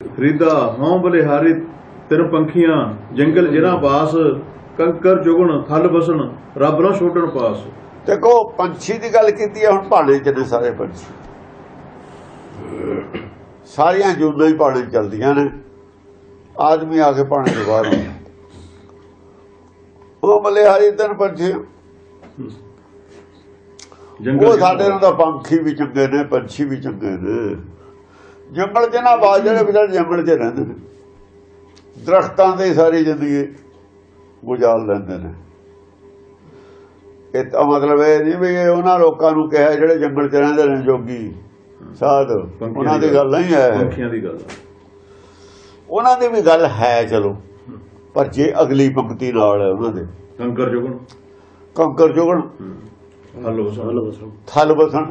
ਫਰੀਦਾ ਹਉ ਬਲਿਹਾਰੀ ਤਿਰ ਪੰਖੀਆਂ ਜੰਗਲ ਜਿਨਾ ਬਾਸ ਕੰਕਰ ਜੁਗਣ ਥਲ ਬਸਣ ਰੱਬ ਨਾ ਛੋਟਣ ਪਾਸ। ਦੇਖੋ ਪੰਛੀ ਦੀ ਗੱਲ ਕੀਤੀ ਹੈ ਹੁਣ ਭਾਣੇ ਚ ਨੇ ਸਾਰੇ ਪੰਛੀ। ਸਾਰੀਆਂ ਜੂਨਾਂ ਹੀ ਭਾਣੇ ਚੱਲਦੀਆਂ ਨੇ। ਆਦਮੀ ਆ ਕੇ ਭਾਣੇ ਤੋਂ ਬਾਹਰ ਉਹ ਬਲਿਹਾਰੀ ਤਨ ਪੰਛੀ। ਜੰਗਲ ਉਹ ਸਾਡੇ ਨਾਲ ਤਾਂ ਪੰਖੀ ਵੀ ਚੰਗੇ ਨੇ ਪੰਛੀ ਵੀ ਚੰਗੇ ਨੇ। ਜੰਗਲ ਚ ਨਾ ਬਾਜ ਜਿਹੜੇ ਵਿਚਾਰੇ ਜੰਗਲ ਚ ਰਹਿੰਦੇ ਨੇ। ਦਰਖਤਾਂ ਦੇ ਸਾਰੀ ਜ਼ਿੰਦਗੀ ਗੁਜ਼ਾਰ ਲੈਂਦੇ ਨੇ। ਇਹ ਤਾਂ ਮਤਲਬ ਇਹ ਨਹੀਂ ਵੀ ਉਹਨਾਂ ਲੋਕਾਂ ਨੂੰ ਕਿਹਾ ਜਿਹੜੇ ਜੰਗਲ ਚ ਰਹਿੰਦੇ ਨੇ ਜੋਗੀ ਸਾਧ ਉਹਨਾਂ ਦੀ ਗੱਲ ਨਹੀਂ ਹੈ। ਪੰਖੀਆਂ ਦੀ ਗੱਲ। ਉਹਨਾਂ ਦੀ ਵੀ ਗੱਲ ਹੈ ਚਲੋ। ਪਰ ਜੇ ਅਗਲੀ ਪੰਕਤੀ ਨਾਲ ਹੈ ਉਹਨਾਂ ਦੇ। ਕੰਕਰ ਜੁਗਣ। ਕੰਕਰ ਜੁਗਣ। ਥਲ ਬਸਣ ਥਲ ਬਸਣ।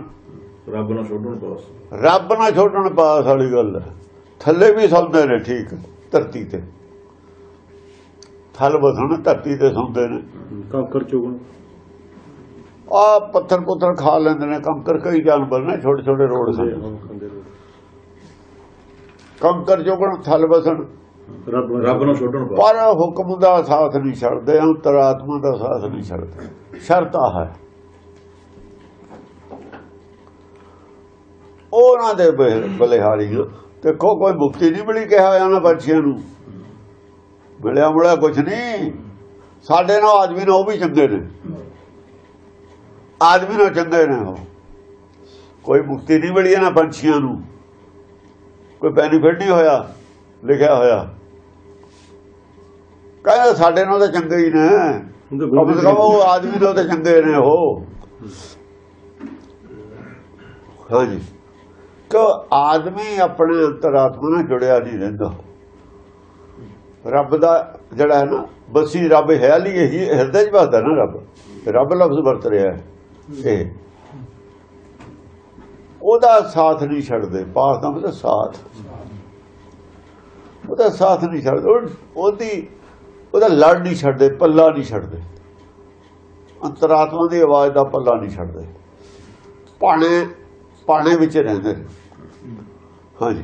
ਰੱਬ ਨਾ ਛੋਟਣ ਪਾਸ। ਰੱਬ ਨਾਲ ਛੋਟਣ ਪਾਸ ਵਾਲੀ ਗੱਲ ਥੱਲੇ ਵੀ ਸੌਂਦੇ ਨੇ ਠੀਕ ਧਰਤੀ ਤੇ। ਥਲ ਬਸਣ ਧਰਤੀ ਤੇ ਸੌਂਦੇ ਨੇ। ਕਾਕਰ ਚੁਗਣ। ਆ ਪੱਥਰ ਪੁੱਥਰ ਖਾ ਲੈਂਦੇ ਨੇ ਕੰਕਰ ਕਈ ਜਾਨਵਰ ਨੇ ਛੋਟੇ ਛੋਟੇ ਰੋਡ ਸਨ। ਕੰਕਰ ਜੋਗਣ ਥਲ ਬਸਣ ਰੱਬ ਨਾ ਛੋਟਣ ਪਾਸ। ਪਰ ਹੁਕਮ ਦਾ ਸਾਥ ਨਹੀਂ ਛੱਡਦੇ ਅੰਤਰਾਤਮਾ ਦਾ ਸਾਥ ਨਹੀਂ ਛੱਡਦੇ। ਸ਼ਰਤ ਆ ਹੈ। ਉਹਨਾਂ ਦੇ ਬਲਿਹਾਰੀ ਦੇਖੋ ਕੋਈ ਮੁਕਤੀ ਨਹੀਂ ਮਿਲੀ ਕਿਹਾ ਹੋਇਆ ਨਾ ਬੱਚਿਆਂ ਨੂੰ। ਮਿਲਿਆ ਮੁਲਿਆ ਕੁਝ ਨਹੀਂ। ਸਾਡੇ ਨਾਲ ਆਦਮੀ ਨਾਲ ਉਹ ਵੀ ਚੰਗੇ ਨੇ। ਆਦਮੀ ਨਾਲ ਚੰਗੇ ਨੇ ਉਹ। ਕੋਈ ਮੁਕਤੀ ਨਹੀਂ ਮਿਲੀ ਇਹਨਾਂ ਪੰਛੀਆਂ ਨੂੰ। ਕੋਈ ਬੈਨੀਫਿਟ ਨਹੀਂ ਹੋਇਆ ਲਿਖਿਆ ਹੋਇਆ। ਕਹਿੰਦੇ ਸਾਡੇ ਨਾਲ ਤਾਂ ਚੰਗੇ ਹੀ ਨੇ। ਕਮ ਸੇ ਕਮ ਉਹ ਆਦਮੀ ਨਾਲ ਤਾਂ ਚੰਗੇ ਨੇ ਉਹ। ਹਾਂਜੀ। ਕਿ ਆਦਮੀ ਆਪਣੇ ਅੰਤਰਾਤਮਾ ਨਾਲ ਜੁੜਿਆ ਨਹੀਂ ਰਹਿੰਦਾ। ਰੱਬ ਦਾ ਜਿਹੜਾ ਹੈ ਨਾ, ਬਸੀ ਰੱਬ ਹੈ ਲਈ ਇਹੀ ਹਿਰਦੇ 'ਚ ਵਸਦਾ ਨਾ ਰੱਬ। ਰੱਬ ਲਫ਼ਜ਼ ਵਰਤ ਰਿਹਾ ਹੈ, ਇਹ। ਉਹਦਾ ਸਾਥ ਨਹੀਂ ਛੱਡਦੇ, ਪਾਸ ਦਾ ਮਤਲਬ ਸਾਥ। ਉਹਦਾ ਸਾਥ ਨਹੀਂ ਛੱਡਦੇ ਉਹਦੀ ਉਹਦਾ ਲੜ ਨਹੀਂ ਛੱਡਦੇ, ਪੱਲਾ ਨਹੀਂ ਛੱਡਦੇ। ਅੰਤਰਾਤਮਾ ਦੀ ਆਵਾਜ਼ ਦਾ ਪੱਲਾ ਨਹੀਂ ਛੱਡਦੇ। ਪਾਣੇ ਪਾਣੇ ਵਿੱਚ ਰਹਿੰਦੇ ਨੇ। ਹਾਂਜੀ